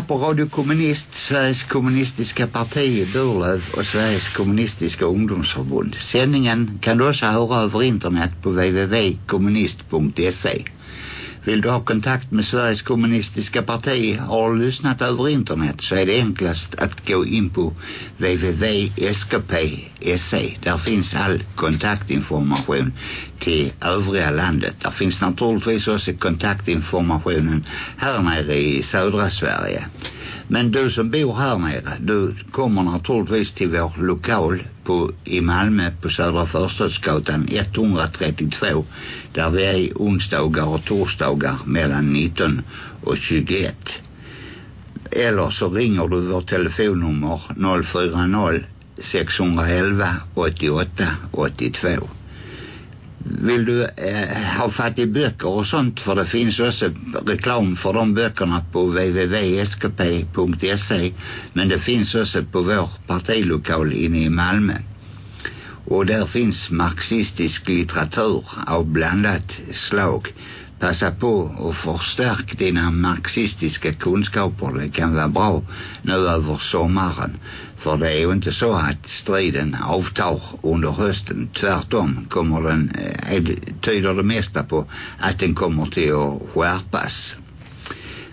Lyssnar på Radio Kommunist, Sveriges kommunistiska parti i Burlöv och Sveriges kommunistiska ungdomsförbund. Sändningen kan du också höra över internet på www.kommunist.se. Vill du ha kontakt med Sveriges kommunistiska parti har du lyssnat över internet så är det enklast att gå in på www.skp.se. Där finns all kontaktinformation till övriga landet. Där finns naturligtvis också kontaktinformationen här nere i södra Sverige. Men du som bor här nere, du kommer naturligtvis till vår lokal på, i Malmö på Södra Förstadsgatan 132 där vi är onsdagar och torsdagar mellan 19 och 21. Eller så ringer du vårt telefonnummer 040 611 88 82 vill du eh, ha fatt i böcker och sånt för det finns också reklam för de böckerna på www.skp.se men det finns också på vår partilokal inne i Malmö och där finns marxistisk litteratur av blandat slag passa på och förstärk dina marxistiska kunskaper. Det kan vara bra nu över sommaren. För det är ju inte så att striden avtar under hösten. Tvärtom kommer eh, den, eh, tyder det mesta på att den kommer till att skärpas.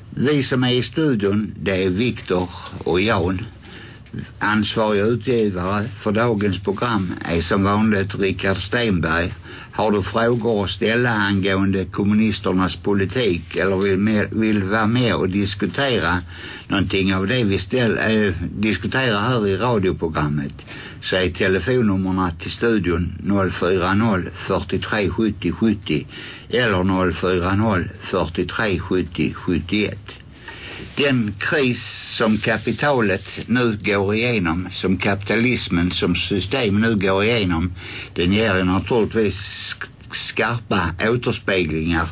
Vi som är i studion, det är Viktor och Jan. Ansvarig utgivare för dagens program är som vanligt Rickard Stenberg har du frågor att ställa angående kommunisternas politik eller vill, med, vill vara med och diskutera någonting av det vi ställ, äh, diskuterar här i radioprogrammet så är telefonnummerna till studion 040 43 70 70 eller 040 43 70 71 den kris som kapitalet nu går igenom, som kapitalismen som system nu går igenom, den ger naturligtvis skarpa återspeglingar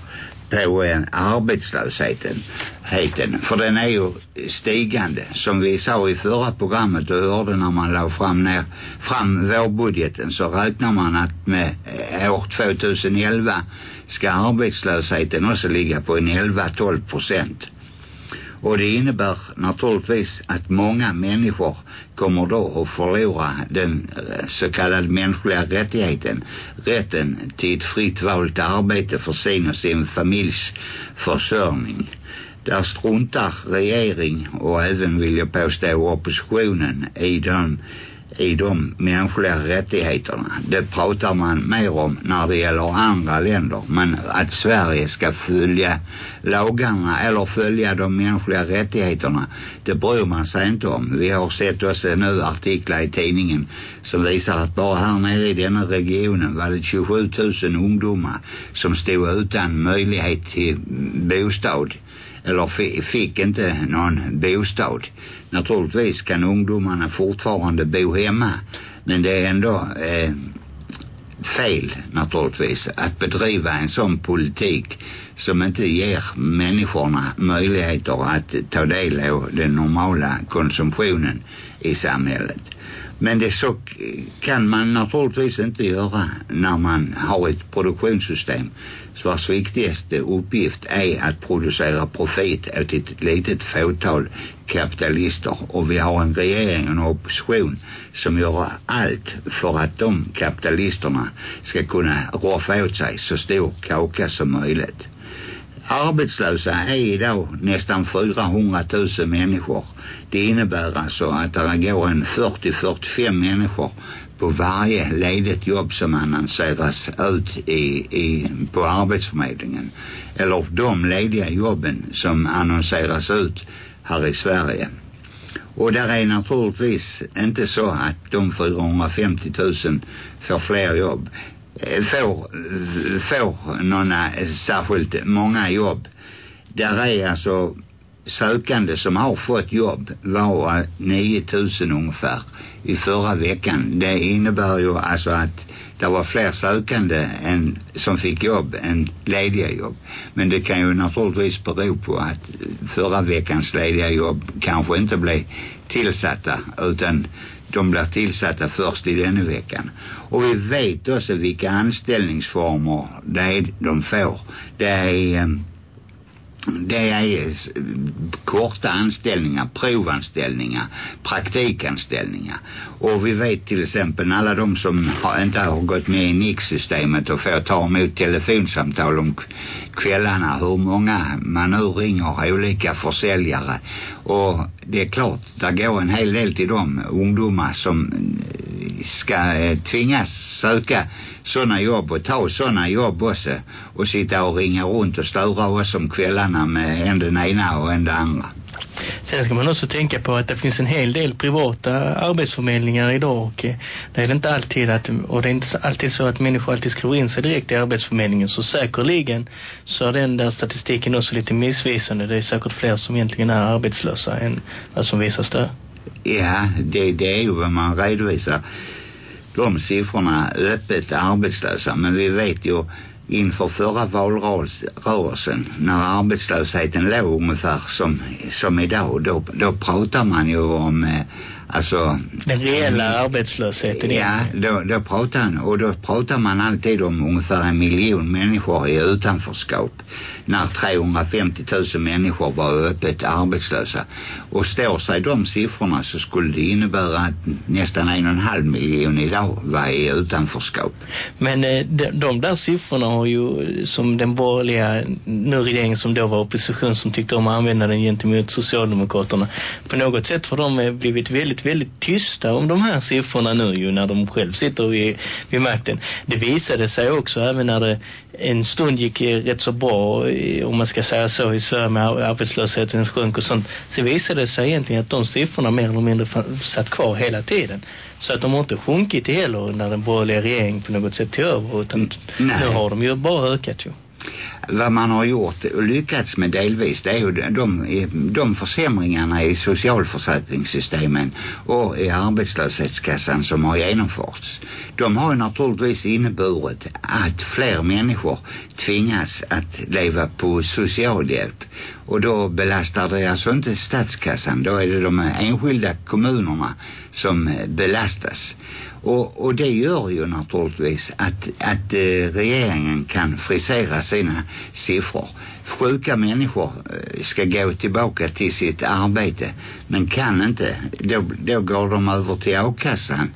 på eh, arbetslösheten heten, för den är ju stigande. Som vi sa i förra programmet och hörde när man la fram ner fram vårbudgeten så räknar man att med eh, år 2011 ska arbetslösheten också ligga på en 11-12 procent och det innebär naturligtvis att många människor kommer då att förlora den eh, så kallade mänskliga rättigheten. Rätten till ett fritt valt arbete för sin och sin familjs försörjning. Där struntar regering och även vill jag påstå oppositionen i den i de mänskliga rättigheterna. Det pratar man mer om när det gäller andra länder. Men att Sverige ska följa lagarna eller följa de mänskliga rättigheterna, det bryr man sig inte om. Vi har sett också nu artiklar i tidningen som visar att bara här nere i denna regionen var det 27 000 ungdomar som stod utan möjlighet till bostad eller fick inte någon bostad. Naturligtvis kan ungdomarna fortfarande bo hemma men det är ändå eh, fel naturligtvis att bedriva en sån politik som inte ger människorna möjligheter att ta del av den normala konsumtionen i samhället. Men det så kan man naturligtvis inte göra när man har ett produktionssystem. Vars viktigaste uppgift är att producera profit åt ett litet fåtal kapitalister. Och vi har en regering och en opposition som gör allt för att de kapitalisterna ska kunna roffa åt sig så stor kaka som möjligt arbetslösa är idag nästan 400 000 människor. Det innebär alltså att det går en 40-45 människor på varje ledigt jobb som annonseras ut i, i, på arbetsförmedlingen. Eller de lediga jobben som annonseras ut här i Sverige. Och där är naturligtvis inte så att de 450 000 får fler jobb. Eh, får, får några särskilt många jobb. Där är alltså sökande som har fått jobb var 9000 ungefär i förra veckan. Det innebär ju alltså att det var fler sökande än, som fick jobb än lediga jobb. Men det kan ju naturligtvis bero på att förra veckans lediga jobb kanske inte blev tillsatta utan de blir tillsatta först i denna veckan. Och vi vet också vilka anställningsformer det är de får. Det är ehm, det är eh, korta anställningar, provanställningar, praktikanställningar. Och vi vet till exempel alla de som har, inte har gått med i NIX-systemet och får ta emot telefonsamtal om kvällarna hur många man nu ringer olika försäljare. Och det är klart, där går en hel del till de ungdomar som eh, ska eh, tvingas söka sådana jobb och ta sådana jobb också och sitta och ringa runt och störa oss om kvällarna med en den ena och en den andra. Sen ska man också tänka på att det finns en hel del privata arbetsförmedlingar idag och eh, det är inte alltid att, och det är inte alltid så att människor alltid skriver in sig direkt i arbetsförmedlingen så säkerligen så är den där statistiken också lite missvisande. Det är säkert fler som egentligen är arbetslösa än vad som visas där. Ja, det, det är ju vad man redovisar de siffrorna öppet arbetslösa. Men vi vet ju inför förra valrörelsen när arbetslösheten låg ungefär som, som idag då, då pratar man ju om eh, alltså den reella arbetslösheten ja då, då pratar han och då pratar man alltid om ungefär en miljon människor i utanförskap när 350 000 människor var öppet arbetslösa. Och står sig de siffrorna så skulle det innebära att nästan en och en halv miljon idag var i utanförskap. Men eh, de, de där siffrorna har ju som den borgerliga nu regeringen som då var opposition som tyckte om att använda den gentemot Socialdemokraterna på något sätt har de eh, blivit väldigt väldigt tysta om de här siffrorna nu ju när de själv sitter vid, vid makten. Det visade sig också även när det en stund gick rätt så bra om man ska säga så i Sverige med arbetslösheten sjönk och sånt så visade det sig egentligen att de siffrorna mer eller mindre satt kvar hela tiden. Så att de har inte sjunkit heller när den borgerliga regeringen på något sätt tog över utan Nej. nu har de ju bara ökat ju vad man har gjort och lyckats med delvis det är ju de, de försämringarna i socialförsäkringssystemen och i arbetslöshetskassan som har genomförts. De har ju naturligtvis inneburit att fler människor tvingas att leva på socialhjälp och då belastar det alltså inte statskassan då är det de enskilda kommunerna som belastas och, och det gör ju naturligtvis att, att eh, regeringen kan frisera sina siffror. Sjuka människor eh, ska gå tillbaka till sitt arbete men kan inte. Då, då går de över till a-kassan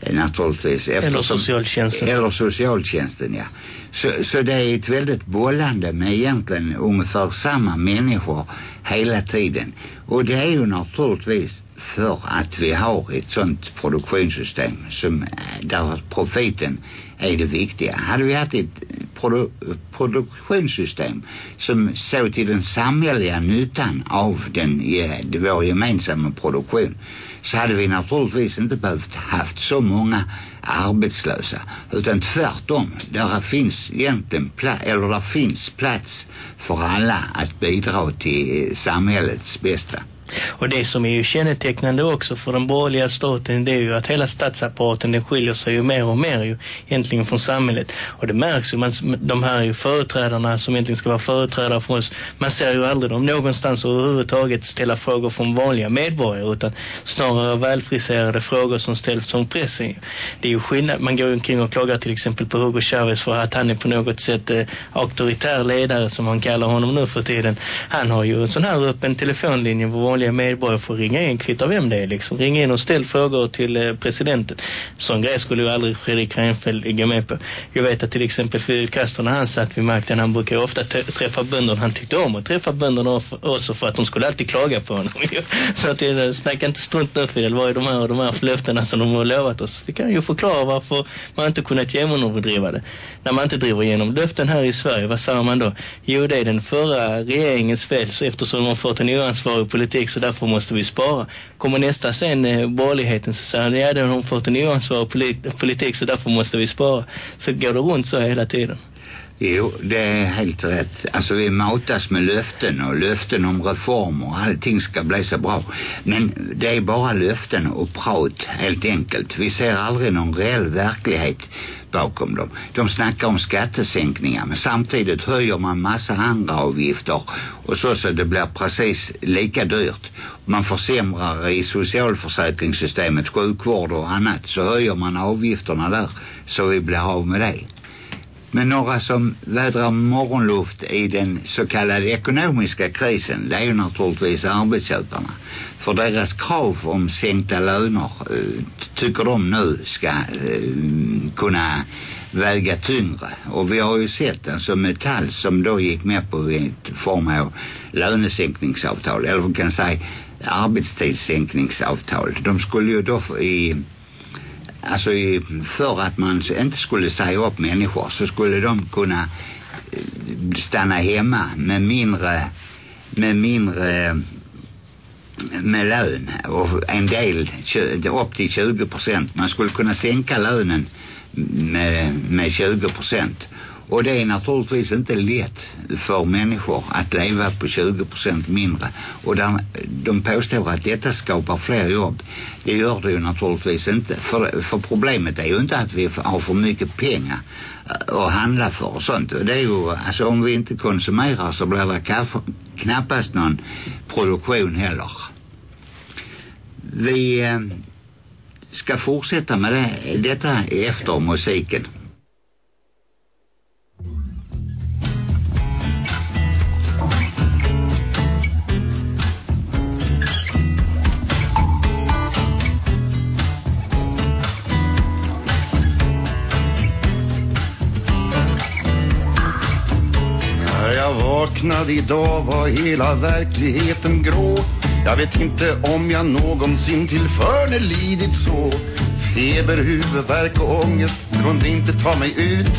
eh, naturligtvis. Eller socialtjänsten. Eller socialtjänsten, ja. Så, så det är ett väldigt bollande med egentligen ungefär samma människor hela tiden. Och det är ju naturligtvis för att vi har ett sånt produktionssystem som, eh, där profiten är det viktiga. Hade vi haft ett produ produktionssystem som såg till den samhälleliga nyttan av den, eh, vår gemensamma produktion så hade vi naturligtvis inte behövt haft så många arbetslösa utan tvärtom där finns egentligen plats eller där finns plats för alla att bidra till eh, samhällets bästa. Och det som är ju kännetecknande också för den borgerliga staten det är ju att hela statsapparaten den skiljer sig ju mer och mer ju egentligen från samhället. Och det märks ju, man, de här ju företrädarna som egentligen ska vara företrädare för oss, man ser ju aldrig dem någonstans överhuvudtaget ställa frågor från vanliga medborgare utan snarare välfriserade frågor som ställs som pressen. Det är ju skillnad, man går omkring och klagar till exempel på Hugo Chavez för att han är på något sätt eh, auktoritär ledare som man kallar honom nu för tiden. Han har ju en sån här öppen telefonlinje på vanliga medborgare får ringa in, kvitta vem det är liksom. Ring in och ställ frågor till eh, presidenten. Sån grej skulle ju aldrig Fredrik Reinfeldt gå med på. Jag vet att till exempel Fidel Castro när han satt vid makten, han brukar ofta träffa bönderna. Han tyckte om att träffa bönderna också för att de skulle alltid klaga på honom. så att det snacka inte strunt nu Fidel, vad är de här och de här löftena som de har lovat oss. Vi kan ju förklara varför man inte kunnat genomdriva det. När man inte driver igenom löften här i Sverige, vad säger man då? Jo, det är den förra regeringens fel så eftersom de har fått en oansvarig politik så därför måste vi spara. Kommer nästa sen eh, borgerligheten så säger han ja, det har fått en oansvarig politik så därför måste vi spara. Så går det runt så hela tiden. Jo, det är helt rätt. Alltså vi matas med löften och löften om reformer. Allting ska bli så bra. Men det är bara löften och prat helt enkelt. Vi ser aldrig någon reell verklighet bakom dem. De snackar om skattesänkningar men samtidigt höjer man massa andra avgifter och så så det blir precis lika dyrt. Man försämrar i socialförsäkringssystemet, sjukvård och annat så höjer man avgifterna där så vi blir av med det. Men några som vädrar morgonluft i den så kallade ekonomiska krisen, det är ju naturligtvis arbetsköparna. För deras krav om sänkta löner eh, tycker de nu ska eh, kunna väga tyngre. Och vi har ju sett den som Metall som då gick med på en form av lönesänkningsavtal, eller vi kan säga arbetstidssänkningsavtal. De skulle ju då i alltså i, för att man inte skulle säga upp människor så skulle de kunna eh, stanna hemma med mindre med mindre med lön och en del upp till 20 procent. Man skulle kunna sänka lönen med, med 20 procent. Och det är naturligtvis inte lätt för människor att leva på 20 procent mindre. Och där, de påstår att detta skapar fler jobb. Det gör det ju naturligtvis inte. För, för problemet är ju inte att vi har för mycket pengar eh, att handla för och sånt. Och Det är ju, alltså om vi inte konsumerar så blir det kaffe, knappast någon produktion heller. Vi eh, ska fortsätta med det, detta efter musiken. Vaknade idag var hela verkligheten grå. Jag vet inte om jag någonsin tillförne lidit så. Feber, huvudvärk och ångest kunde inte ta mig ut.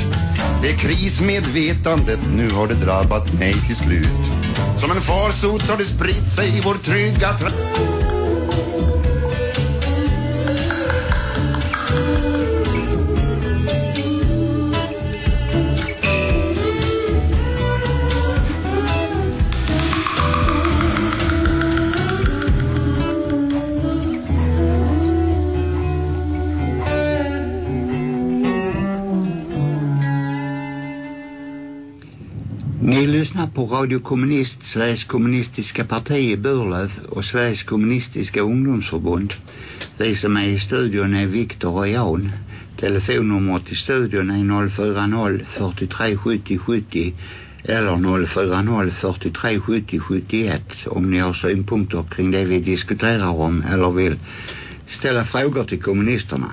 Det är krismedvetandet, nu har det drabbat mig till slut. Som en farsot har det spritt sig i vår trygga tra lyssnar på Radio Kommunist, Sveriges kommunistiska parti i Burlöv och Sveriges kommunistiska ungdomsförbund. Vi som är i studion är Viktor och Jan. Telefonnumret till studion är 040 43 70 70 eller 040 43 70 71 om ni har synpunkter kring det vi diskuterar om eller vill ställa frågor till kommunisterna.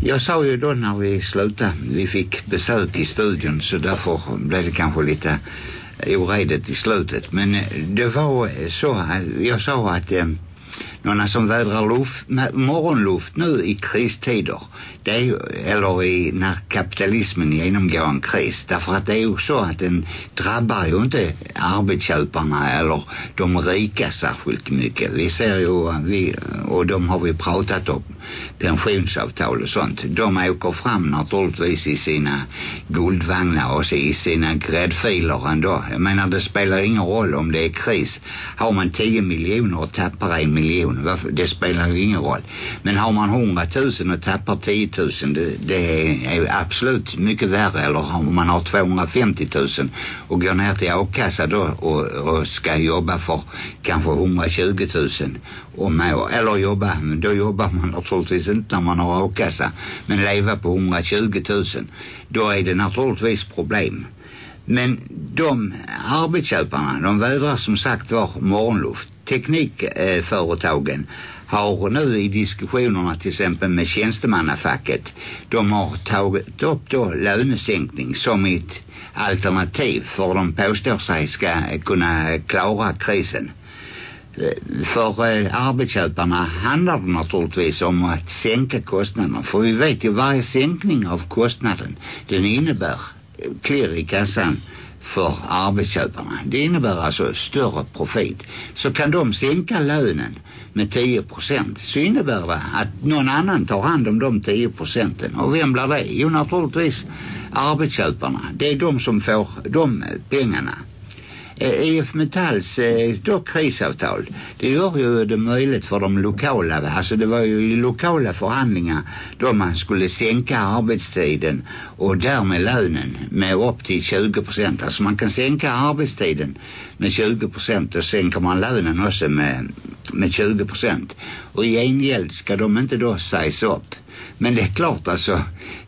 Jag sa ju då när vi slutade, vi fick besök i studion så därför blev det kanske lite eh, oredigt i slutet. Men eh, det var eh, så, att jag sa att eh, några som vädrar luft, morgonluft nu i kristider det är ju, eller i när kapitalismen genomgår en kris därför att det är ju så att den drabbar ju inte arbetsköparna eller de rika särskilt mycket. Vi ser ju vi, och de har vi pratat om pensionsavtal och sånt. De åker fram naturligtvis i sina guldvagnar och i sina gräddfiler ändå. Jag menar det spelar ingen roll om det är kris. Har man 10 miljoner och tappar en miljon varför, det spelar ju ingen roll. Men har man 100 000 och tappar 10 000 det, det är absolut mycket värre. Eller om man har 250 000 och går ner till a-kassa då och, och ska jobba för kanske 120 000 om år. Eller jobba men då jobbar man naturligtvis inte när man har a-kassa. Men leva på 120 000 då är det naturligtvis problem. Men de arbetsköparna de vädrar som sagt var morgonluft teknikföretagen har nu i diskussionerna till exempel med tjänstemannafacket de har tagit upp då lönesänkning som ett alternativ för de påstår sig ska kunna klara krisen. För eh, arbetsköparna handlar det naturligtvis om att sänka kostnaderna för vi vet ju varje sänkning av kostnaden den innebär. Klirr i kassan för arbetsköparna. Det innebär alltså större profit. Så kan de sänka lönen med 10 procent så innebär det att någon annan tar hand om de 10 procenten. Och vem blir det? Jo naturligtvis arbetsköparna. Det är de som får de pengarna. Eh, IF Metalls eh, då krisavtal. Det gör ju det möjligt för de lokala alltså det var ju i lokala förhandlingar då man skulle sänka arbetstiden och därmed lönen med upp till 20 procent. Alltså man kan sänka arbetstiden med 20 procent och sänker man lönen också med, med 20 procent. Och i gengäld ska de inte då sägas upp. Men det är klart alltså,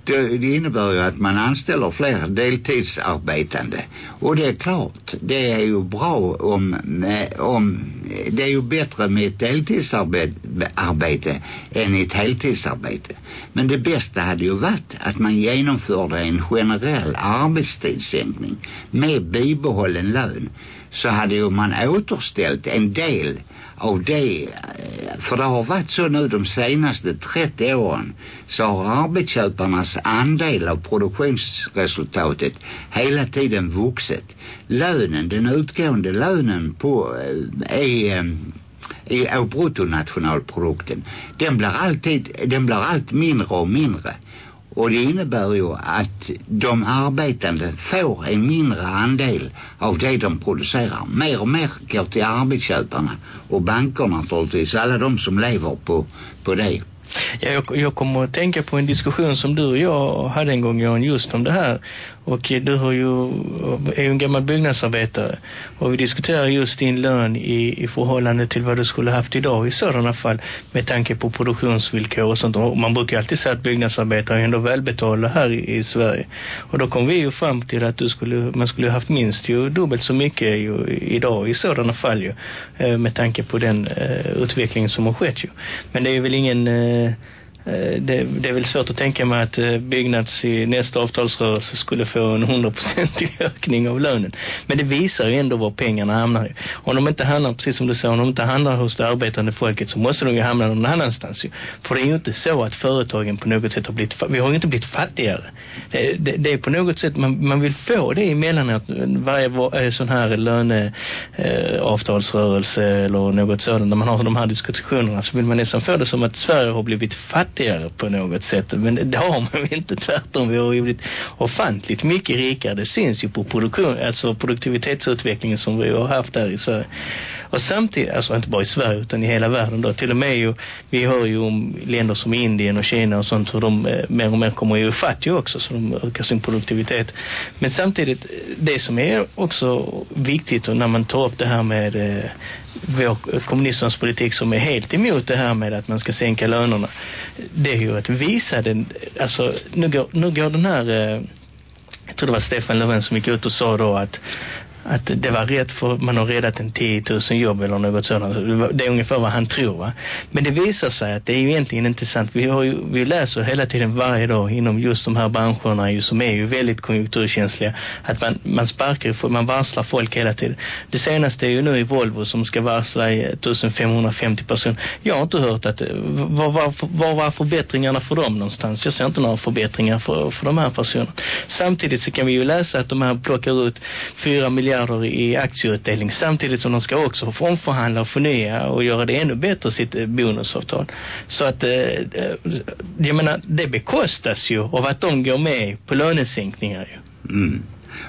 det, det innebär ju att man anställer fler deltidsarbetande. Och det är klart, det är ju bra om, eh, om eh, det är ju bättre med ett deltidsarbete än ett heltidsarbete. Men det bästa hade ju varit att man genomförde en generell arbetstidssänkning med bibehållen lön så hade ju man återställt en del av det eh, för det har varit så nu de senaste 30 åren så har arbetsköparnas andel av produktionsresultatet hela tiden vuxit. Lönen, den utgående lönen på eh, är eh, i, av bruttonationalprodukten den blir alltid den blir allt mindre och mindre och det innebär ju att de arbetande får en mindre andel av det de producerar. Mer och mer går till arbetsköparna och bankerna naturligtvis, alla de som lever på, på det. Ja, jag, jag kommer att tänka på en diskussion som du och jag hade en gång, Jan, just om det här. Och du har ju, är ju en gammal byggnadsarbetare. Och vi diskuterar just din lön i, i förhållande till vad du skulle haft idag i sådana fall. Med tanke på produktionsvillkor och sånt. Och man brukar alltid säga att byggnadsarbetare är ändå välbetalda här i, i Sverige. Och då kom vi ju fram till att du skulle, man skulle haft minst ju dubbelt så mycket ju, idag i sådana fall ju. Eh, med tanke på den uh, utveckling som har skett ju. Men det är väl ingen... Uh, Eh, det, det är väl svårt att tänka mig att eh, Byggnads i nästa avtalsrörelse skulle få en hundraprocentig ökning av lönen. Men det visar ju ändå var pengarna hamnar. Om de inte hamnar, precis som du sa, om de inte hamnar hos det arbetande folket så måste de ju hamna någon annanstans. Ju. För det är ju inte så att företagen på något sätt har blivit, vi har ju inte blivit fattigare. Det, det, det är på något sätt, man, man vill få det emellan att varje eh, sån här löneavtalsrörelse eh, eller något sådant, när man har de här diskussionerna så vill man nästan få det som att Sverige har blivit fattigare fattigare på något sätt. Men det har man ju inte tvärtom. Vi har ju blivit ofantligt mycket rikare. Det syns ju på produktion, alltså produktivitetsutvecklingen som vi har haft där i Sverige. Och samtidigt, alltså inte bara i Sverige utan i hela världen då. Till och med ju, vi hör ju om länder som Indien och Kina och sånt hur de eh, mer och mer kommer ju fattiga ju också så de ökar sin produktivitet. Men samtidigt, det som är också viktigt och när man tar upp det här med eh, vår kommunisternas politik som är helt emot det här med att man ska sänka lönerna. Det är ju att visa den, alltså nu går, nu går den här eh, jag tror det var Stefan Löfven som gick ut och sa då att att det var rätt för man har räddat en 10 000 jobb eller något sådant. Det är ungefär vad han tror va. Men det visar sig att det är ju egentligen inte sant. Vi, har ju, vi läser hela tiden varje dag inom just de här branscherna ju, som är ju väldigt konjunkturkänsliga. Att man, man sparkar, man varslar folk hela tiden. Det senaste är ju nu i Volvo som ska varsla 1550 personer. Jag har inte hört att eh, var, var, var, var förbättringarna för dem någonstans. Jag ser inte några förbättringar för, för de här personerna. Samtidigt så kan vi ju läsa att de här plockar ut 4 miljarder miljarder i aktieutdelning samtidigt som de ska också omförhandla och förnya och göra det ännu bättre sitt eh, bonusavtal. Så att eh, eh, jag menar, det bekostas ju av att de går med på lönesänkningar ju. Mm.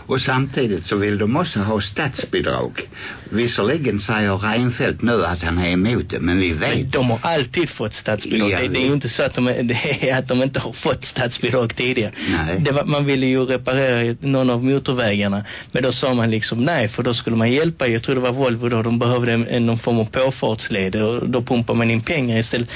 Och samtidigt så vill de också ha statsbidrag. Visserligen säger Reinfeldt nu att han är emot det, men vi vet... Men de har alltid fått statsbidrag. Ja, det, det är ju inte så att de, det är att de inte har fått statsbidrag tidigare. Nej. Det var, man ville ju reparera någon av motorvägarna. Men då sa man liksom nej, för då skulle man hjälpa. Jag tror det var Volvo då, de behövde en, någon form av påfartsled. Och då pumpar man in pengar istället,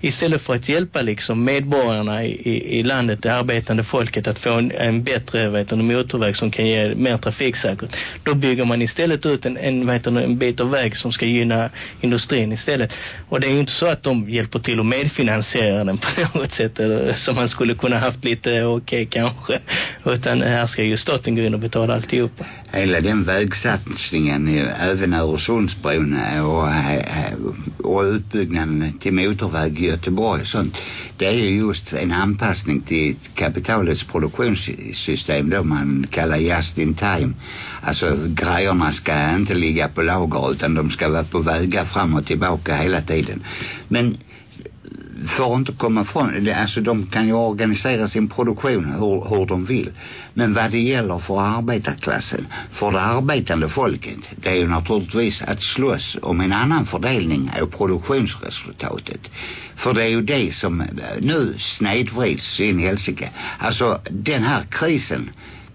istället för att hjälpa liksom medborgarna i, i, i landet, det arbetande folket, att få en, en bättre vet, en motorväg som kan ge mer trafiksäkert. Då bygger man istället ut en, en, vet du, en bit av väg som ska gynna industrin istället. Och det är ju inte så att de hjälper till att medfinansiera den på något sätt eller, som man skulle kunna haft lite okej okay, kanske. Utan här ska ju staten gå in och betala alltihop. Hela den vägsatsningen, eh, även Öresundsbron och, eh, och utbyggnaden till motorväg i Göteborg och sånt, det är ju just en anpassning till kapitalets produktionssystem då man kallar just in time. Alltså grejerna ska inte ligga på lager utan de ska vara på vägar fram och tillbaka hela tiden. Men får inte komma från. Alltså de kan ju organisera sin produktion hur, hur de vill. Men vad det gäller för arbetarklassen för det arbetande folket det är ju naturligtvis att slåss om en annan fördelning av produktionsresultatet. För det är ju det som eh, nu snedvrids in i helsike. Alltså den här krisen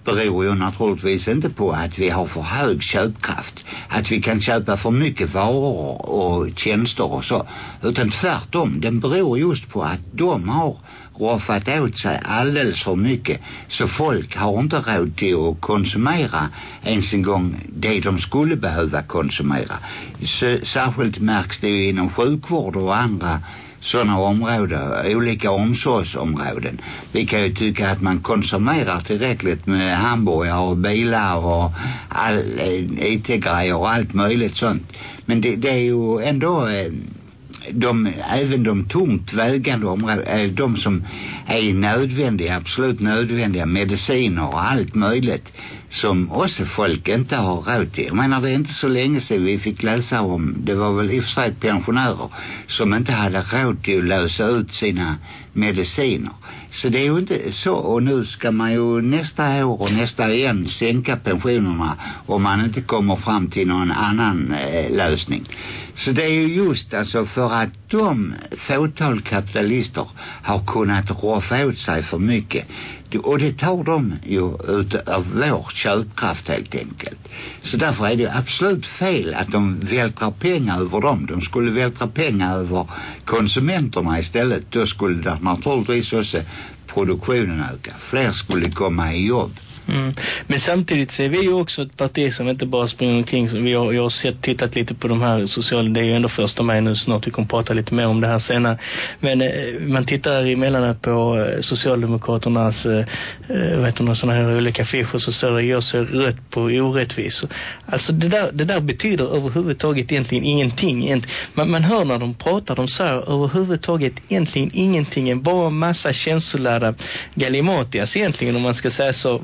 beror ju naturligtvis inte på att vi har för hög köpkraft. Att vi kan köpa för mycket varor och tjänster och så. Utan tvärtom, den beror just på att de har roffat åt sig alldeles för mycket. Så folk har inte råd till att konsumera ens en gång det de skulle behöva konsumera. Så, särskilt märks det ju inom sjukvård och andra sådana områden, olika omsorgsområden. Vi kan ju tycka att man konsumerar tillräckligt med hamburgare och bilar och all eh, IT-grejer och allt möjligt sånt. Men det, det är ju ändå eh, de, även de tungt vägande områden, eh, de som är nödvändiga, absolut nödvändiga mediciner och allt möjligt som också folk inte har råd till. Jag menar det är inte så länge sedan vi fick läsa om, det var väl i och för sig pensionärer som inte hade råd till att lösa ut sina mediciner. Så det är ju inte så, och nu ska man ju nästa år och nästa igen sänka pensionerna om man inte kommer fram till någon annan eh, øh, lösning. Så det är ju just alltså för att de fåtal kapitalister har kunnat roffa åt sig för mycket och det tar de ju ut av vår köpkraft helt enkelt. Så därför är det absolut fel att de vältrar pengar över dem. De skulle vältra pengar över konsumenterna istället. Då skulle det naturligtvis också produktionen öka. Fler skulle komma i jobb. Mm. Men samtidigt så är vi ju också ett parti som inte bara springer omkring. Vi har, jag har sett, tittat lite på de här sociala, det är ju ändå första maj nu snart. Vi kommer prata lite mer om det här senare. Men eh, man tittar emellanåt på eh, Socialdemokraternas, eh, eh vet du, sådana här olika affischer så står det, jag ser rött på orättvisor. Alltså det där, det där betyder överhuvudtaget egentligen ingenting. Man, man hör när de pratar, de säger överhuvudtaget egentligen ingenting. Bara massa här galimatias egentligen om man ska säga så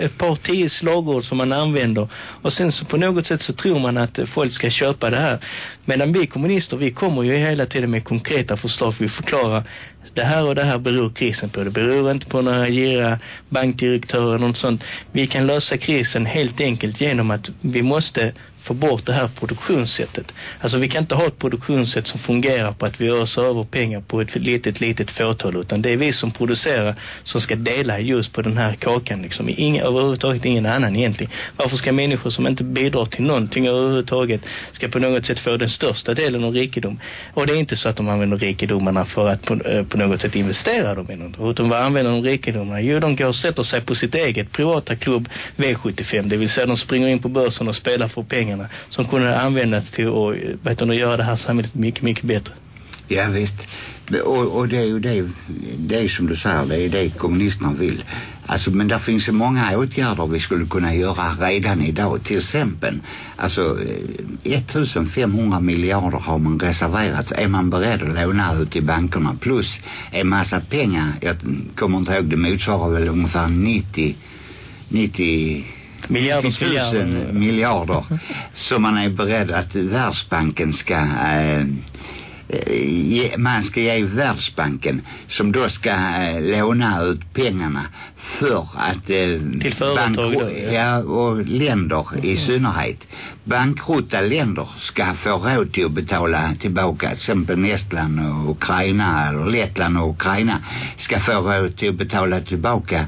ett par tio slagord som man använder. Och sen så på något sätt så tror man att folk ska köpa det här. Medan vi kommunister, vi kommer ju hela tiden med konkreta förslag. För vi förklarar det här och det här beror krisen på. Det beror inte på några gira bankdirektörer eller något sånt. Vi kan lösa krisen helt enkelt genom att vi måste få bort det här produktionssättet. Alltså vi kan inte ha ett produktionssätt som fungerar på att vi öser över pengar på ett litet, litet fåtal utan det är vi som producerar som ska dela just på den här kakan liksom. Ingen, överhuvudtaget ingen annan egentligen. Varför ska människor som inte bidrar till någonting överhuvudtaget ska på något sätt få den största delen av rikedom? Och det är inte så att de använder rikedomarna för att på, eh, på något sätt investera dem i något. Utan vad använder de rikedomarna? Jo, de går och sätter sig på sitt eget privata klubb V75. Det vill säga de springer in på börsen och spelar för pengarna som kunde användas till att, eh, vet du, göra det här samhället mycket, mycket bättre. Ja visst. Och, och det är ju det, det som du säger, det är det kommunisterna vill. Alltså, men där finns ju många åtgärder vi skulle kunna göra redan idag. Till exempel, alltså 1500 eh, miljarder har man reserverat. Är man beredd att låna ut i bankerna plus en massa pengar, jag kommer inte ihåg, det motsvarar väl ungefär 90, 90 Miljarders miljarder. miljarder som man är beredd att Världsbanken ska ge, man ska ge Världsbanken som då ska äh, låna ut pengarna för att äh, till företag då, ja. ja och länder mm. i synnerhet bankrota länder ska få råd till att betala tillbaka till exempel Estland och Ukraina eller Lettland och Ukraina ska få råd till att betala tillbaka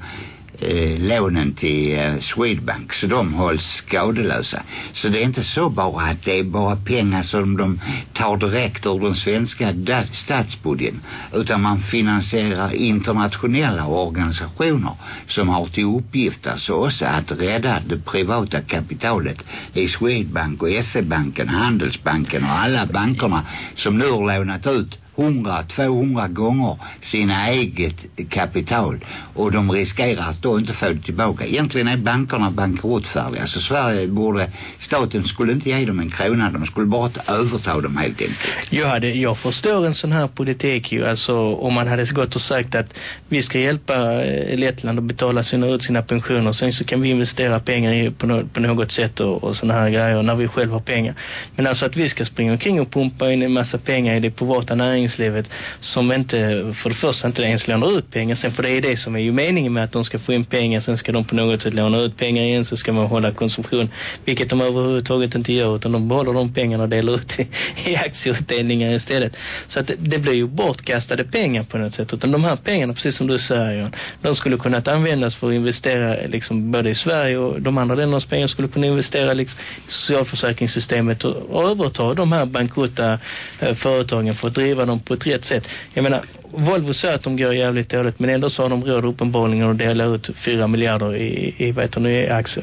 eh, lånen till eh, Swedbank så de hålls skadelösa. Så det är inte så bara att det är bara pengar som de tar direkt ur den svenska statsbudgeten utan man finansierar internationella organisationer som har till uppgift alltså också att rädda det privata kapitalet i Swedbank och SE-banken, Handelsbanken och alla bankerna som nu har lånat ut 100-200 gånger sina eget kapital och de riskerar att då inte få det tillbaka. Egentligen är bankerna bankruttfärdiga. Så Sverige borde, staten skulle inte ge dem en krona, de skulle bara överta dem helt enkelt. Jag, hade, jag förstår en sån här politik ju, alltså om man hade gått och sagt att vi ska hjälpa eh, Lettland att betala sina, ut sina pensioner sen så kan vi investera pengar i, på, no, på något sätt och, och såna här grejer när vi själva har pengar. Men alltså att vi ska springa omkring och pumpa in en massa pengar i det privata näringslivet föreningslivet som inte, för det första inte ens lånar ut pengar. Sen för det är det som är ju meningen med att de ska få in pengar. Sen ska de på något sätt låna ut pengar igen så ska man hålla konsumtion. Vilket de överhuvudtaget inte gör utan de behåller de pengarna och delar ut i, i aktieutdelningar istället. Så att det, det blir ju bortkastade pengar på något sätt. Utan de här pengarna, precis som du säger Jan, de skulle kunna användas för att investera liksom både i Sverige och de andra ländernas pengar skulle kunna investera liksom, i socialförsäkringssystemet och, och överta de här bankrutta eh, företagen för att driva dem på ett rätt sätt. Jag menar, Volvo säger att de går jävligt dåligt men ändå så har de råd uppenbarligen att dela ut 4 miljarder i, i, vad heter det, aktie,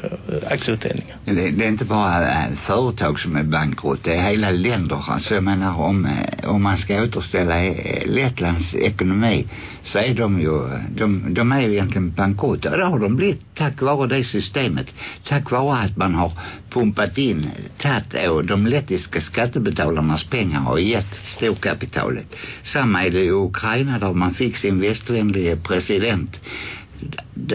aktieutdelningar. Det, det är inte bara eh, företag som är bankrutt, det är hela länder. Alltså jag menar om, eh, om man ska återställa eh, Lettlands ekonomi så är de ju, de, de är ju egentligen bankrutta. Det har de blivit tack vare det systemet. Tack vare att man har pumpat in, tagit och de lettiska skattebetalarnas pengar har gett storkapitalet. Samma är det i Ukraina där man fick sin västvänlige president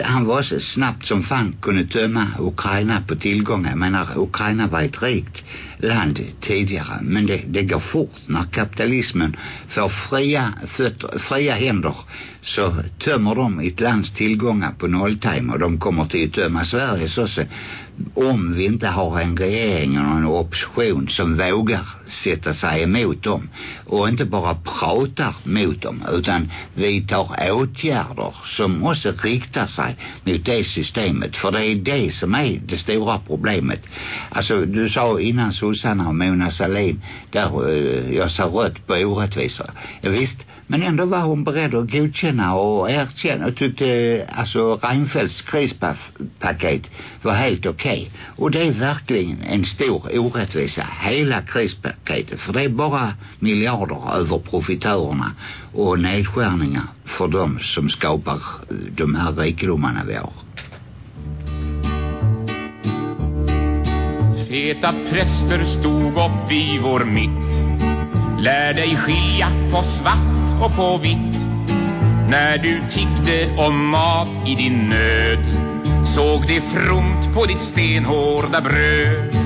han var så snabbt som fan kunde tömma Ukraina på tillgångar. Jag menar, Ukraina var ett rikt land tidigare. Men det, det går fort när kapitalismen får fria, fötter, fria händer så tömmer de ett lands tillgångar på nolltime och de kommer till att tömma Sveriges också om vi inte har en regering och en opposition som vågar sätta sig emot dem och inte bara pratar mot dem utan vidtar åtgärder som också riktar sig mot det systemet. För det är det som är det stora problemet. Alltså du sa innan sossarna och Mona Salin där eh, jag sa rött på orättvisor. Ja, visst men ändå var hon beredd att godkänna och erkänna och tyckte alltså Reinfeldts krispaket var helt okej. Okay. Och det är verkligen en stor orättvisa, hela krispaketet. För det är bara miljarder över profitörerna och nedskärningar för dem som skapar eh, de här rikedomarna vi har. Feta präster stod upp i vår mitt Lär dig skilja på svart och på vitt. När du tiggde om mat i din nöd Såg det fromt på ditt stenhårda bröd.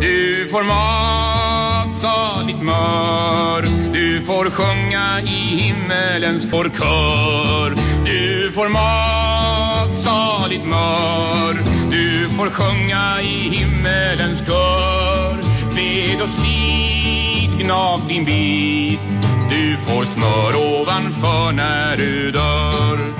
Du får mat, sa ditt mör. Du får sjunga i himmelens kör Du får mat, sa ditt mör. Du får sjunga i himmelens kör. Ved och slit, gnag din bit. Du får smör ovanför när du dör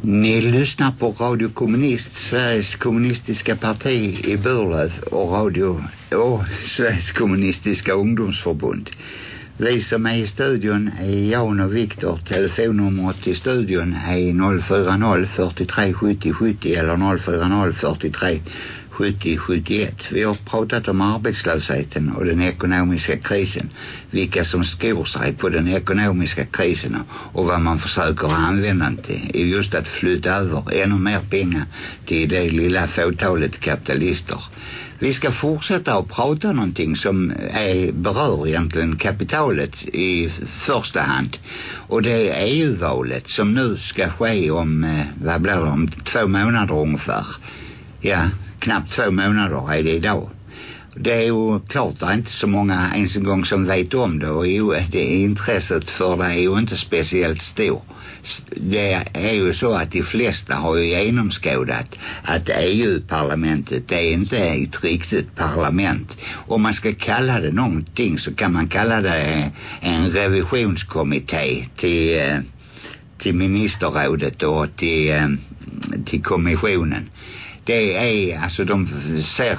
Ni lyssnar på Radio Kommunist, Sveriges kommunistiska parti i Burlöv och Radio och Sveriges kommunistiska ungdomsförbund. Vi som är i studion är Jan och Viktor. Telefonnumret till studion är 040 43 70 70 eller 040 43 70 71. Vi har pratat om arbetslösheten och den ekonomiska krisen. Vilka som skor sig på den ekonomiska krisen och vad man försöker använda den till är just att flytta över ännu mer pengar till det lilla fåtalet kapitalister. Vi ska fortsätta att prata någonting som är, berör egentligen kapitalet i första hand. Och det är EU-valet som nu ska ske om, eh, vad blir det, om två månader ungefär. Ja, knappt två månader är det idag. Det är ju klart det är inte så många ens en gång som vet om det och ju, det intresset för det är ju inte speciellt stor. Det är ju så att de flesta har ju genomskådat att EU-parlamentet det är inte ett riktigt parlament. Om man ska kalla det någonting så kan man kalla det en revisionskommitté till, eh, till ministerrådet och till, eh, till kommissionen det är eh, alltså de ser,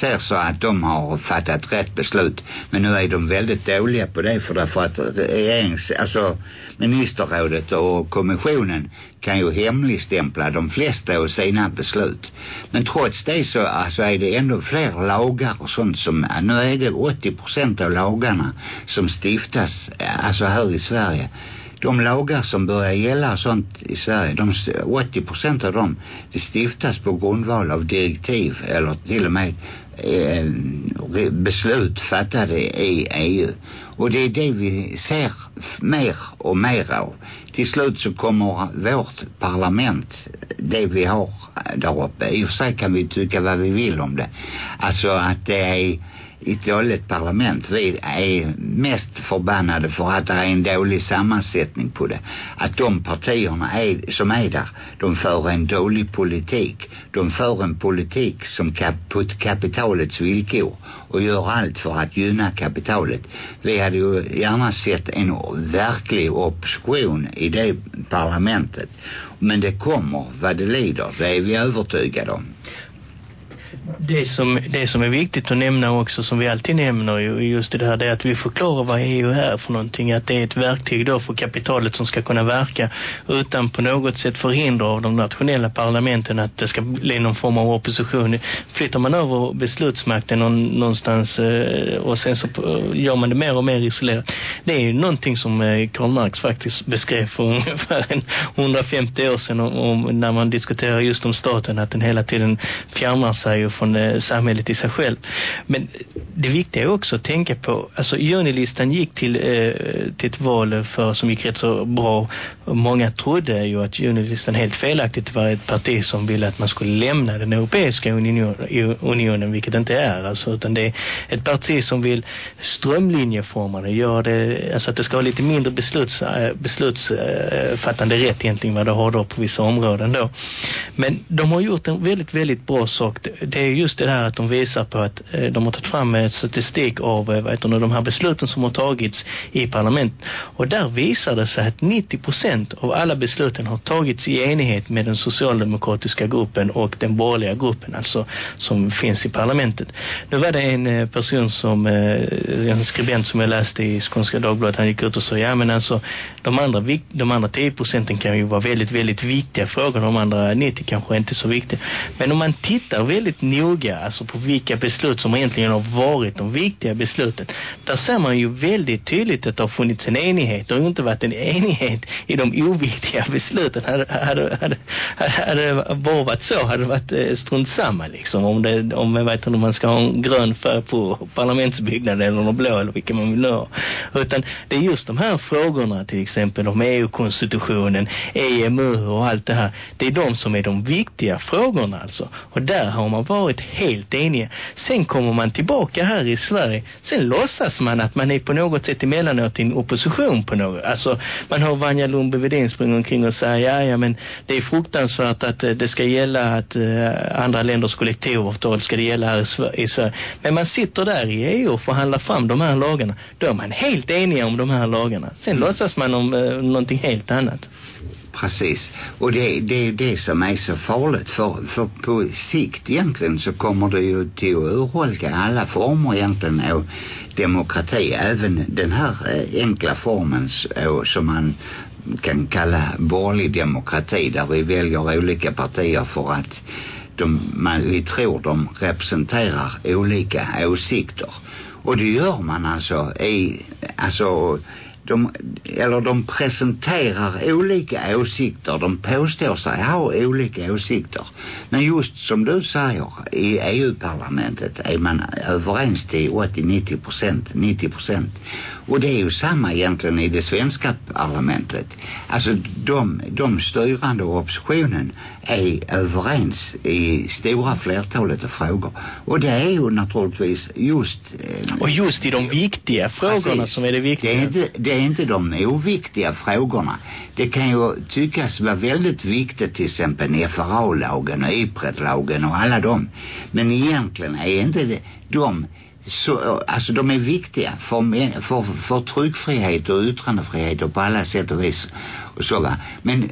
ser så att de har fattat rätt beslut. Men nu är de väldigt dåliga på det för därför att regerings, alltså ministerrådet och kommissionen kan ju hemligstämpla de flesta av sina beslut. Men trots det så alltså är det ändå fler lagar och sånt som eh, nu är det 80 procent av lagarna som stiftas eh, alltså här i Sverige de lagar som börjar gälla sånt i Sverige, de, 80 procent av dem, det stiftas på grundval av direktiv eller till och med eh, beslut fattade i EU. Och det är det vi ser mer och mer av. Till slut så kommer vårt parlament, det vi har eh, där uppe, i och för sig kan vi tycka vad vi vill om det. Alltså att det är ett dåligt parlament. Vi är mest förbannade för att det är en dålig sammansättning på det. Att de partierna är, som är där, de för en dålig politik. De för en politik som kap, på kapitalets villkor och gör allt för att gynna kapitalet. Vi hade ju gärna sett en verklig opposition i det parlamentet. Men det kommer vad det lider, det är vi övertygade om det som, det som är viktigt att nämna också som vi alltid nämner just det här det är att vi förklarar vad EU är för någonting att det är ett verktyg då för kapitalet som ska kunna verka utan på något sätt förhindra av de nationella parlamenten att det ska bli någon form av opposition. Flyttar man över beslutsmakten någon, någonstans eh, och sen så gör man det mer och mer isolerat. Det är ju någonting som eh, Karl Marx faktiskt beskrev för ungefär 150 år sedan om, om, när man diskuterar just om staten att den hela tiden fjärmar sig och från eh, samhället i sig själv. Men det viktiga är också att tänka på, alltså junilistan gick till, eh, till ett val för, som gick rätt så bra. Många trodde ju att junilistan helt felaktigt var ett parti som ville att man skulle lämna den europeiska union, unionen, vilket inte är alltså, utan det är ett parti som vill strömlinjeforma det, gör det, alltså att det ska ha lite mindre besluts, eh, beslutsfattande rätt egentligen vad det har då på vissa områden då. Men de har gjort en väldigt, väldigt bra sak. Det är just det där att de visar på att eh, de har tagit fram statistik av vet vad heter de här besluten som har tagits i parlament. Och där visar det sig att 90% av alla besluten har tagits i enighet med den socialdemokratiska gruppen och den borgerliga gruppen, alltså som finns i parlamentet. Nu var det en eh, person som, en skribent som jag läste i Skånska Dagbladet, han gick ut och sa, ja men alltså de andra, de andra 10% kan ju vara väldigt, väldigt viktiga frågor, de andra 90 kanske inte så viktiga. Men om man tittar väldigt noga alltså på vilka beslut som egentligen har varit de viktiga besluten. Där ser man ju väldigt tydligt att det har funnits en enighet. Det har ju inte varit en enighet i de oviktiga besluten. Hade, hade, hade, hade det bara varit så hade det varit eh, strunt samma liksom. Om, det, om jag vet inte om man ska ha en grön färg på parlamentsbyggnaden eller någon blå eller vilken man vill ha. Utan det är just de här frågorna till exempel om EU-konstitutionen, EMU och allt det här. Det är de som är de viktiga frågorna alltså. Och där har man varit varit helt eniga. Sen kommer man tillbaka här i Sverige. Sen låtsas man att man är på något sätt emellanåt i en opposition på något. Alltså man har Vanja Lundby Vedin springa omkring och säga ja, ja men det är fruktansvärt att eh, det ska gälla att uh, andra länders kollektivavtal ska det gälla här i, i Sverige. Men man sitter där i EU och förhandlar fram de här lagarna. Då är man helt eniga om de här lagarna. Sen mm. låtsas man om uh, någonting helt annat. Precis. Och det, det är det som är så farligt. För, för på sikt egentligen så kommer det ju till att urholka alla former egentligen av demokrati. Även den här eh, enkla formen eh, som man kan kalla borgerlig demokrati där vi väljer olika partier för att de, man, vi tror de representerar olika åsikter. Och det gör man alltså i, alltså de, eller de presenterar olika åsikter. De påstår sig ha olika åsikter. Men just som du säger, i EU-parlamentet är man överens till 80-90 procent. 90 procent. Och det är ju samma egentligen i det svenska parlamentet. Alltså de, de styrande och oppositionen är överens i stora flertalet av frågor. Och det är ju naturligtvis just... Eh, och just i de viktiga frågorna precis, som är det viktiga. Det är, inte, det är inte de oviktiga frågorna. Det kan ju tyckas vara väldigt viktigt till exempel FRA-lagen och IPRED-lagen och alla dem. Men egentligen är inte de så, alltså de är viktiga för, för, för tryckfrihet och yttrandefrihet och på alla sätt och vis och så va. Men